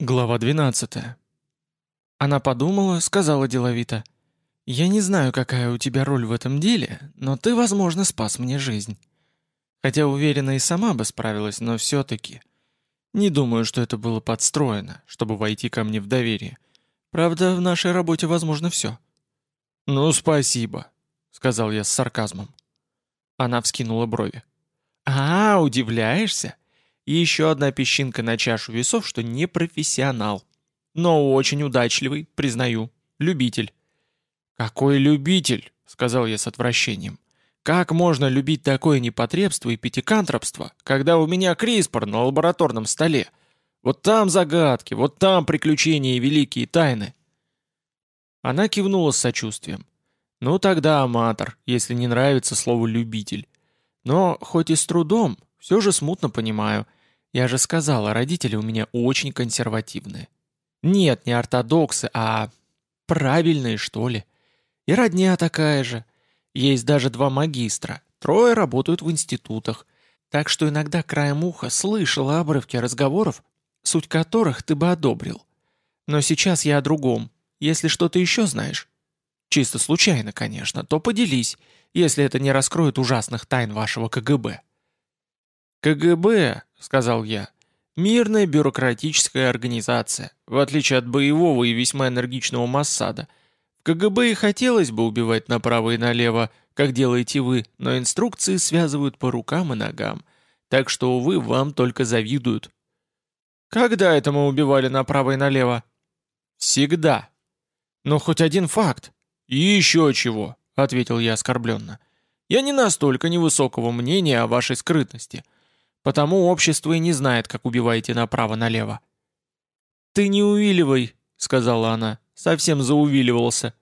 Глава 12. Она подумала, сказала деловито. «Я не знаю, какая у тебя роль в этом деле, но ты, возможно, спас мне жизнь. Хотя, уверена, и сама бы справилась, но все-таки. Не думаю, что это было подстроено, чтобы войти ко мне в доверие. Правда, в нашей работе возможно все». «Ну, спасибо», — сказал я с сарказмом. Она вскинула брови. «А, удивляешься? И еще одна песчинка на чашу весов, что не профессионал. Но очень удачливый, признаю. Любитель. «Какой любитель?» — сказал я с отвращением. «Как можно любить такое непотребство и пятикантропство, когда у меня Криспор на лабораторном столе? Вот там загадки, вот там приключения и великие тайны». Она кивнула с сочувствием. «Ну тогда аматор, если не нравится слово «любитель». Но, хоть и с трудом, все же смутно понимаю — я же сказала, родители у меня очень консервативные. Нет, не ортодоксы, а правильные, что ли. И родня такая же. Есть даже два магистра, трое работают в институтах. Так что иногда краем уха слышала обрывки разговоров, суть которых ты бы одобрил. Но сейчас я о другом. Если что-то еще знаешь, чисто случайно, конечно, то поделись, если это не раскроет ужасных тайн вашего КГБ. КГБ, — сказал я. «Мирная бюрократическая организация, в отличие от боевого и весьма энергичного Массада. В КГБ и хотелось бы убивать направо и налево, как делаете вы, но инструкции связывают по рукам и ногам. Так что, увы, вам только завидуют». «Когда это мы убивали направо и налево?» «Всегда». «Ну, хоть один факт». «И еще чего», — ответил я оскорбленно. «Я не настолько невысокого мнения о вашей скрытности». Потому общество и не знает, как убиваете направо-налево». «Ты не увиливай», — сказала она, — совсем заувиливался.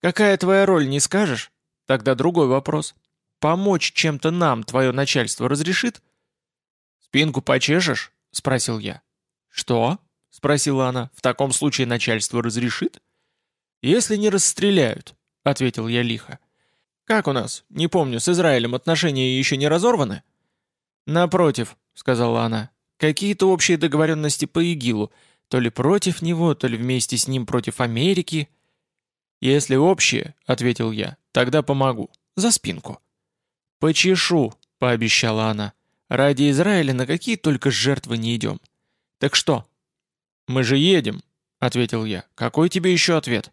«Какая твоя роль, не скажешь? Тогда другой вопрос. Помочь чем-то нам твое начальство разрешит?» «Спинку почешешь?» — спросил я. «Что?» — спросила она. «В таком случае начальство разрешит?» «Если не расстреляют», — ответил я лихо. «Как у нас? Не помню, с Израилем отношения еще не разорваны?» «Напротив», — сказала она, — «какие-то общие договоренности по ИГИЛу, то ли против него, то ли вместе с ним против Америки». «Если общие», — ответил я, — «тогда помогу. За спинку». «Почешу», — пообещала она. «Ради Израиля на какие только жертвы не идем». «Так что?» «Мы же едем», — ответил я. «Какой тебе еще ответ?»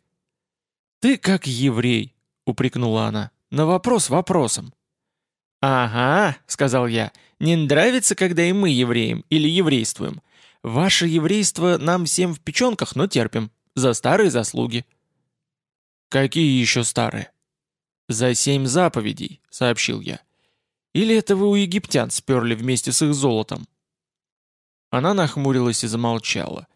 «Ты как еврей», — упрекнула она. «На вопрос вопросом». «Ага», — сказал я, — «не нравится, когда и мы евреем или еврействуем. Ваше еврейство нам всем в печенках, но терпим. За старые заслуги». «Какие еще старые?» «За семь заповедей», — сообщил я. «Или это вы у египтян сперли вместе с их золотом?» Она нахмурилась и замолчала.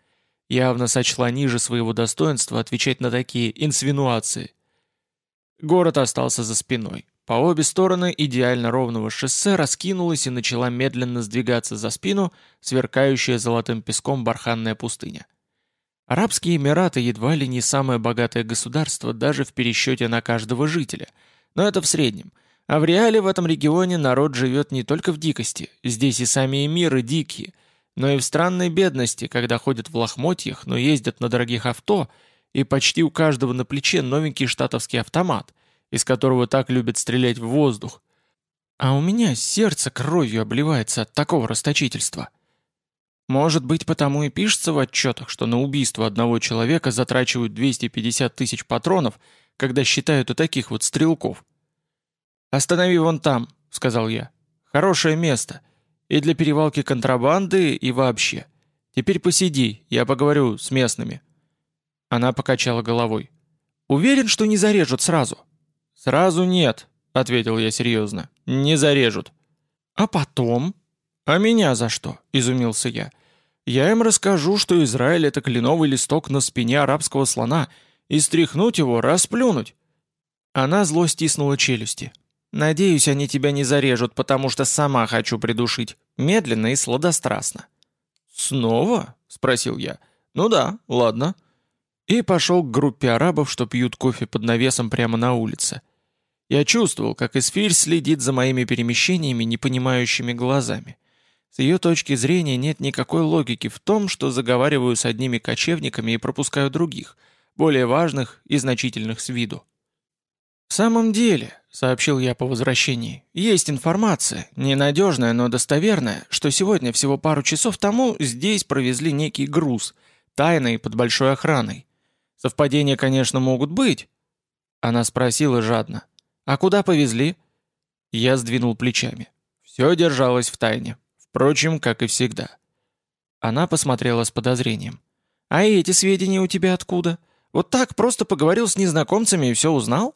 Явно сочла ниже своего достоинства отвечать на такие инсвинуации. Город остался за спиной. По обе стороны идеально ровного шоссе раскинулась и начала медленно сдвигаться за спину сверкающая золотым песком барханная пустыня. Арабские Эмираты едва ли не самое богатое государство даже в пересчете на каждого жителя, но это в среднем. А в реале в этом регионе народ живет не только в дикости, здесь и сами эмиры дикие, но и в странной бедности, когда ходят в лохмотьях, но ездят на дорогих авто, и почти у каждого на плече новенький штатовский автомат – из которого так любят стрелять в воздух. А у меня сердце кровью обливается от такого расточительства. Может быть, потому и пишется в отчетах, что на убийство одного человека затрачивают 250 тысяч патронов, когда считают и таких вот стрелков. «Останови вон там», — сказал я. «Хорошее место. И для перевалки контрабанды, и вообще. Теперь посиди, я поговорю с местными». Она покачала головой. «Уверен, что не зарежут сразу?» «Сразу нет», — ответил я серьезно. «Не зарежут». «А потом?» «А меня за что?» — изумился я. «Я им расскажу, что Израиль — это кленовый листок на спине арабского слона, и стряхнуть его, расплюнуть». Она зло стиснула челюсти. «Надеюсь, они тебя не зарежут, потому что сама хочу придушить. Медленно и сладострастно». «Снова?» — спросил я. «Ну да, ладно». И пошел к группе арабов, что пьют кофе под навесом прямо на улице. Я чувствовал, как Эсфирь следит за моими перемещениями непонимающими глазами. С ее точки зрения нет никакой логики в том, что заговариваю с одними кочевниками и пропускаю других, более важных и значительных с виду. «В самом деле», — сообщил я по возвращении, — «есть информация, ненадежная, но достоверная, что сегодня, всего пару часов тому, здесь провезли некий груз, тайно и под большой охраной. Совпадения, конечно, могут быть». Она спросила жадно. «А куда повезли?» Я сдвинул плечами. Все держалось в тайне. Впрочем, как и всегда. Она посмотрела с подозрением. «А эти сведения у тебя откуда? Вот так просто поговорил с незнакомцами и все узнал?»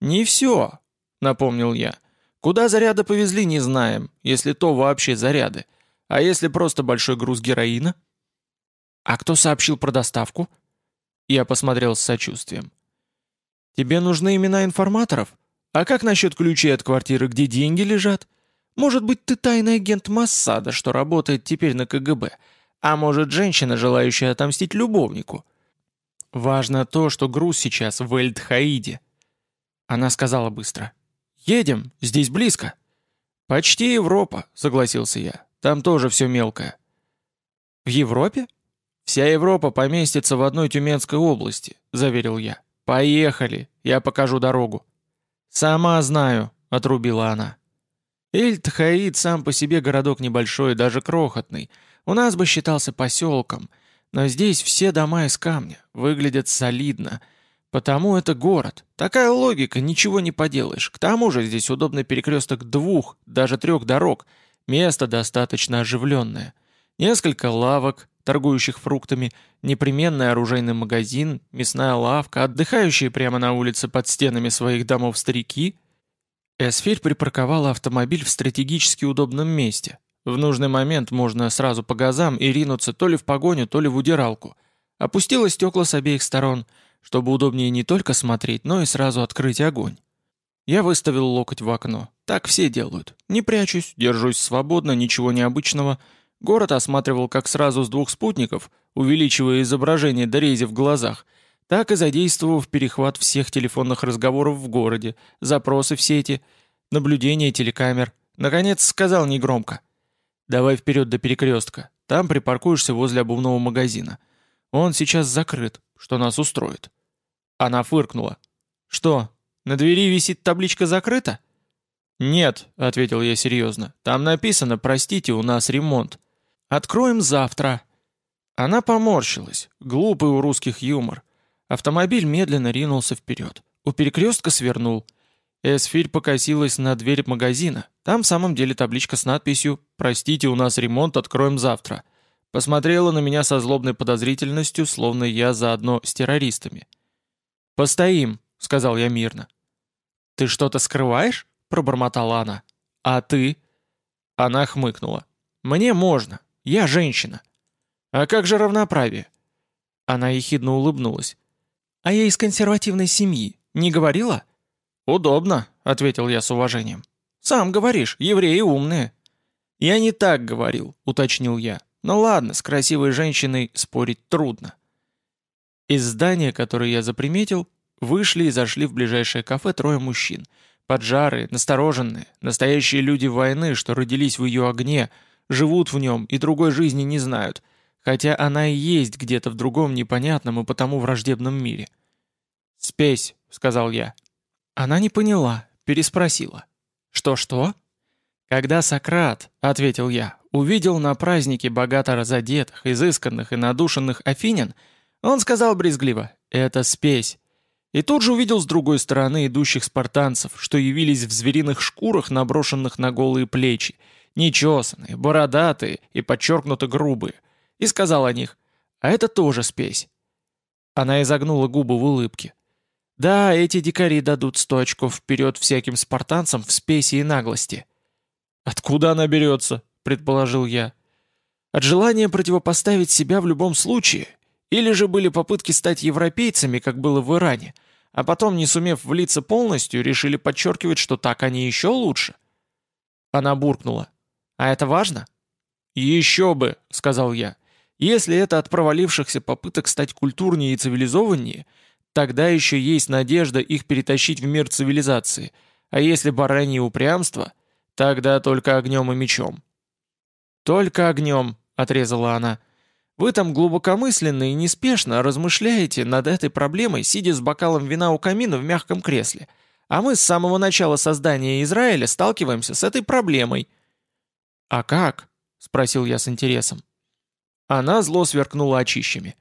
«Не все», — напомнил я. «Куда заряды повезли, не знаем, если то вообще заряды. А если просто большой груз героина?» «А кто сообщил про доставку?» Я посмотрел с сочувствием. «Тебе нужны имена информаторов? А как насчет ключей от квартиры, где деньги лежат? Может быть, ты тайный агент Массада, что работает теперь на КГБ, а может, женщина, желающая отомстить любовнику. Важно то, что груз сейчас в Эльдхаиде. Она сказала быстро. «Едем, здесь близко». «Почти Европа», — согласился я. «Там тоже все мелкое». «В Европе?» «Вся Европа поместится в одной Тюменской области», — заверил я. «Поехали, я покажу дорогу». «Сама знаю», — отрубила она. Эль-Тхаид сам по себе городок небольшой, даже крохотный. У нас бы считался поселком. Но здесь все дома из камня, выглядят солидно. Потому это город. Такая логика, ничего не поделаешь. К тому же здесь удобный перекресток двух, даже трех дорог. Место достаточно оживленное. Несколько лавок, торгующих фруктами, непременный оружейный магазин, мясная лавка, отдыхающие прямо на улице под стенами своих домов старики — Эсфирь припарковала автомобиль в стратегически удобном месте. В нужный момент можно сразу по газам и ринуться то ли в погоню, то ли в удиралку. Опустила стекла с обеих сторон, чтобы удобнее не только смотреть, но и сразу открыть огонь. Я выставил локоть в окно. Так все делают. Не прячусь, держусь свободно, ничего необычного. Город осматривал как сразу с двух спутников, увеличивая изображение до рези в глазах, так и задействовав перехват всех телефонных разговоров в городе, запросы в сети, наблюдение телекамер, наконец сказал негромко. «Давай вперед до перекрестка, там припаркуешься возле обувного магазина. Он сейчас закрыт, что нас устроит». Она фыркнула. «Что, на двери висит табличка «Закрыто»?» «Нет», — ответил я серьезно, — «там написано, простите, у нас ремонт. Откроем завтра». Она поморщилась, глупый у русских юмор. Автомобиль медленно ринулся вперед. У перекрестка свернул. Эсфирь покосилась на дверь магазина. Там в самом деле табличка с надписью «Простите, у нас ремонт, откроем завтра». Посмотрела на меня со злобной подозрительностью, словно я заодно с террористами. «Постоим», — сказал я мирно. «Ты что-то скрываешь?» — пробормотала она. «А ты?» Она хмыкнула. «Мне можно. Я женщина». «А как же равноправие?» Она ехидно улыбнулась. «А я из консервативной семьи. Не говорила?» «Удобно», — ответил я с уважением. «Сам говоришь, евреи умные». «Я не так говорил», — уточнил я. «Ну ладно, с красивой женщиной спорить трудно». Из здания, которое я заприметил, вышли и зашли в ближайшее кафе трое мужчин. Поджарые, настороженные, настоящие люди войны, что родились в ее огне, живут в нем и другой жизни не знают — хотя она и есть где-то в другом непонятном и потому враждебном мире. «Спесь», — сказал я. Она не поняла, переспросила. «Что-что?» «Когда Сократ», — ответил я, — увидел на празднике богато разодетых, изысканных и надушенных афинян, он сказал брезгливо «это спесь». И тут же увидел с другой стороны идущих спартанцев, что явились в звериных шкурах, наброшенных на голые плечи, нечесанные, бородатые и подчеркнуто грубые — и сказал о них, а это тоже спесь. Она изогнула губы в улыбке. Да, эти дикари дадут сто очков вперед всяким спартанцам в спеси и наглости. Откуда она берется, предположил я. От желания противопоставить себя в любом случае, или же были попытки стать европейцами, как было в Иране, а потом, не сумев влиться полностью, решили подчеркивать, что так они еще лучше? Она буркнула. «А это важно?» «Еще бы», — сказал я. Если это от провалившихся попыток стать культурнее и цивилизованнее, тогда еще есть надежда их перетащить в мир цивилизации, а если баранье упрямство, тогда только огнем и мечом. «Только огнем», — отрезала она. «Вы там глубокомысленно и неспешно размышляете над этой проблемой, сидя с бокалом вина у камина в мягком кресле. А мы с самого начала создания Израиля сталкиваемся с этой проблемой». «А как?» — спросил я с интересом. Она зло сверкнула очищами.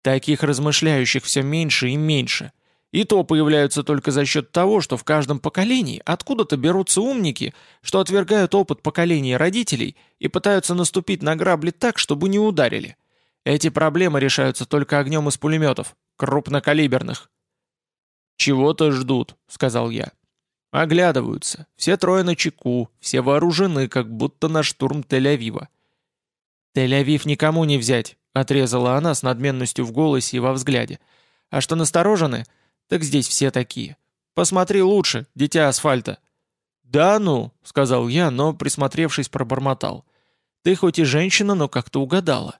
«Таких размышляющих все меньше и меньше. И то появляются только за счет того, что в каждом поколении откуда-то берутся умники, что отвергают опыт поколений родителей и пытаются наступить на грабли так, чтобы не ударили. Эти проблемы решаются только огнем из пулеметов, крупнокалиберных. «Чего-то ждут», — сказал я. Оглядываются, все трое на чеку, все вооружены, как будто на штурм Тель-Авива. «Тель-Авив никому не взять», — отрезала она с надменностью в голосе и во взгляде. «А что насторожены?» Так здесь все такие. Посмотри лучше, дитя асфальта». «Да ну», — сказал я, но, присмотревшись, пробормотал. «Ты хоть и женщина, но как-то угадала».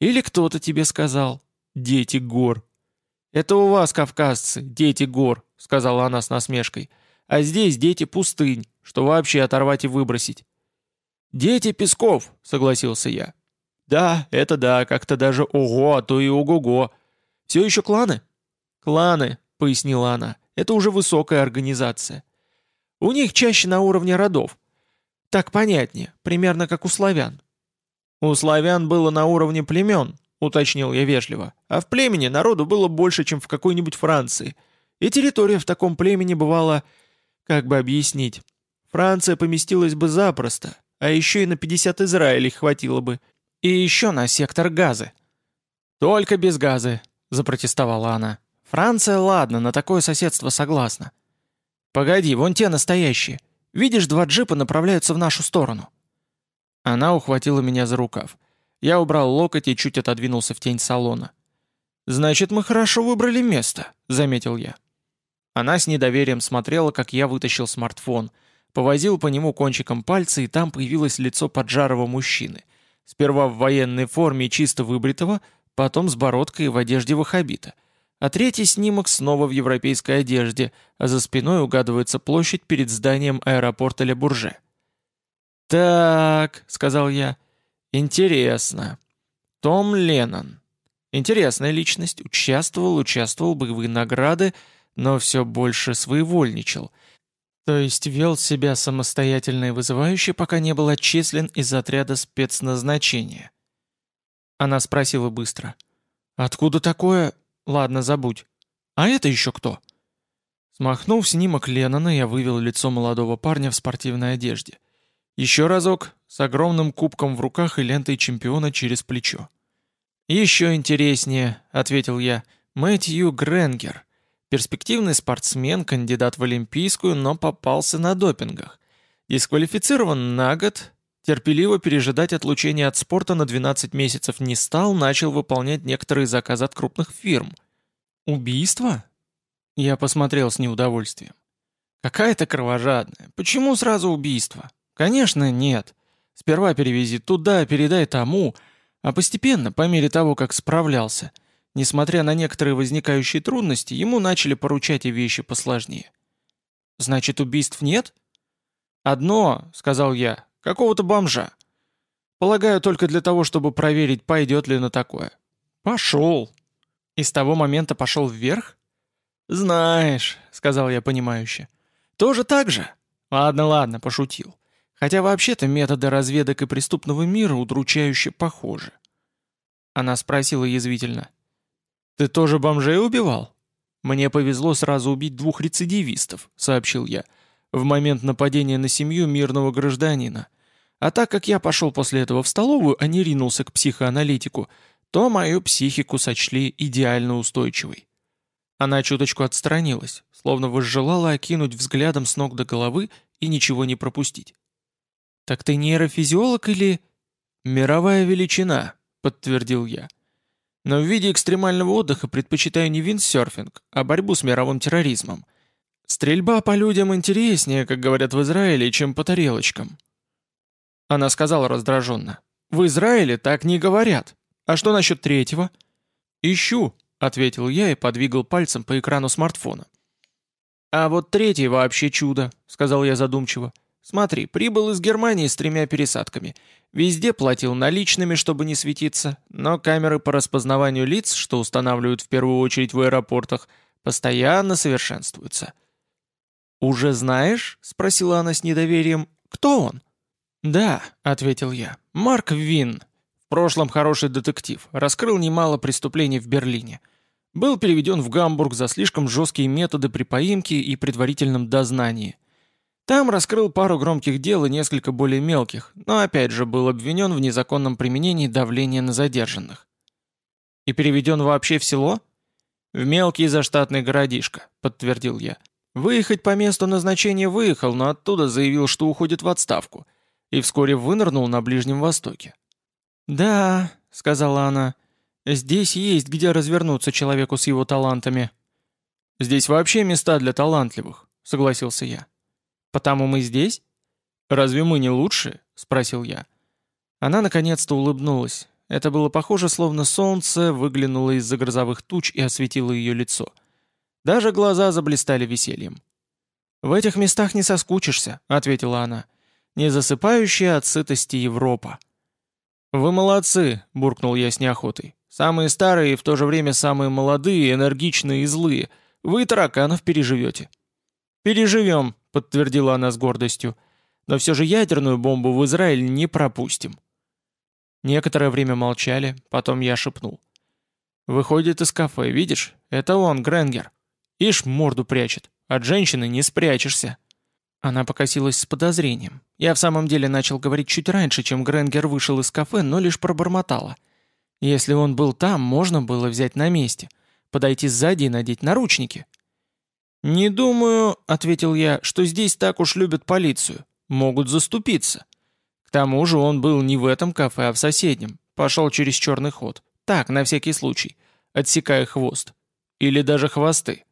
«Или кто-то тебе сказал. Дети гор». «Это у вас, кавказцы, дети гор», — сказала она с насмешкой. «А здесь дети пустынь, что вообще оторвать и выбросить». «Дети песков», — согласился я. «Да, это да, как-то даже ого, а то и ого-го. Все еще кланы?» «Кланы», — пояснила она, — «это уже высокая организация. У них чаще на уровне родов. Так понятнее, примерно как у славян». «У славян было на уровне племен», — уточнил я вежливо, «а в племени народу было больше, чем в какой-нибудь Франции. И территория в таком племени бывала, как бы объяснить, Франция поместилась бы запросто, а еще и на 50 Израилей хватило бы. И еще на сектор газы». «Только без газы», — запротестовала она. Франция, ладно, на такое соседство согласна. Погоди, вон те настоящие. Видишь, два джипа направляются в нашу сторону. Она ухватила меня за рукав. Я убрал локоть и чуть отодвинулся в тень салона. «Значит, мы хорошо выбрали место», — заметил я. Она с недоверием смотрела, как я вытащил смартфон, повозил по нему кончиком пальца, и там появилось лицо поджарого мужчины. Сперва в военной форме чисто выбритого, потом с бородкой в одежде вахабита — а третий снимок снова в европейской одежде, а за спиной угадывается площадь перед зданием аэропорта Ле-Бурже. «Так», — сказал я, — «интересно. Том Леннон. Интересная личность, участвовал, участвовал, боевые награды, но все больше своевольничал. То есть вел себя самостоятельно и вызывающе, пока не был отчислен из отряда спецназначения». Она спросила быстро. «Откуда такое? Ладно, забудь. А это еще кто? Смахнув снимок Леннона, я вывел лицо молодого парня в спортивной одежде. Еще разок, с огромным кубком в руках и лентой чемпиона через плечо. «Еще интереснее», — ответил я, — «Мэтью Гренгер. Перспективный спортсмен, кандидат в Олимпийскую, но попался на допингах. Дисквалифицирован на год, терпеливо пережидать отлучение от спорта на 12 месяцев не стал, начал выполнять некоторые заказы от крупных фирм. Убийство? Я посмотрел с неудовольствием. Какая-то кровожадная. Почему сразу убийство? Конечно, нет. Сперва перевези туда, передай тому, а постепенно, по мере того, как справлялся, несмотря на некоторые возникающие трудности, ему начали поручать и вещи посложнее. Значит, убийств нет? Одно, сказал я, Какого-то бомжа. Полагаю, только для того, чтобы проверить, пойдет ли на такое. Пошел. И с того момента пошел вверх? Знаешь, сказал я понимающе. Тоже так же? Ладно, ладно, пошутил. Хотя вообще-то методы разведок и преступного мира удручающе похожи. Она спросила язвительно. «Ты тоже бомжей убивал?» «Мне повезло сразу убить двух рецидивистов», — сообщил я в момент нападения на семью мирного гражданина. А так как я пошел после этого в столовую, а не ринулся к психоаналитику, то мою психику сочли идеально устойчивой. Она чуточку отстранилась, словно возжелала окинуть взглядом с ног до головы и ничего не пропустить. «Так ты нейрофизиолог или...» «Мировая величина», — подтвердил я. «Но в виде экстремального отдыха предпочитаю не виндсерфинг, а борьбу с мировым терроризмом. Стрельба по людям интереснее, как говорят в Израиле, чем по тарелочкам. Она сказала раздраженно. В Израиле так не говорят. А что насчет третьего? Ищу, ответил я и подвигал пальцем по экрану смартфона. А вот третий вообще чудо, сказал я задумчиво. Смотри, прибыл из Германии с тремя пересадками. Везде платил наличными, чтобы не светиться, но камеры по распознаванию лиц, что устанавливают в первую очередь в аэропортах, постоянно совершенствуются. «Уже знаешь?» — спросила она с недоверием. «Кто он?» «Да», — ответил я. «Марк Вин. В прошлом хороший детектив. Раскрыл немало преступлений в Берлине. Был переведен в Гамбург за слишком жесткие методы при поимке и предварительном дознании. Там раскрыл пару громких дел и несколько более мелких, но опять же был обвинен в незаконном применении давления на задержанных. «И переведен вообще в село?» «В мелкий заштатный городишко», — подтвердил я. «Выехать по месту назначения выехал, но оттуда заявил, что уходит в отставку, и вскоре вынырнул на Ближнем Востоке». «Да», — сказала она, — «здесь есть где развернуться человеку с его талантами». «Здесь вообще места для талантливых», — согласился я. «Потому мы здесь?» «Разве мы не лучшие?» — спросил я. Она наконец-то улыбнулась. Это было похоже, словно солнце выглянуло из-за грозовых туч и осветило ее лицо. Даже глаза заблистали весельем. «В этих местах не соскучишься», — ответила она. «Не засыпающая от сытости Европа». «Вы молодцы», — буркнул я с неохотой. «Самые старые и в то же время самые молодые, энергичные и злые. Вы тараканов переживете». «Переживем», — подтвердила она с гордостью. «Но все же ядерную бомбу в Израиль не пропустим». Некоторое время молчали, потом я шепнул. «Выходит из кафе, видишь? Это он, Гренгер. Ишь, морду прячет. От женщины не спрячешься». Она покосилась с подозрением. Я в самом деле начал говорить чуть раньше, чем Гренгер вышел из кафе, но лишь пробормотала. Если он был там, можно было взять на месте. Подойти сзади и надеть наручники. «Не думаю», — ответил я, — «что здесь так уж любят полицию. Могут заступиться». К тому же он был не в этом кафе, а в соседнем. Пошел через черный ход. Так, на всякий случай. Отсекая хвост. Или даже хвосты.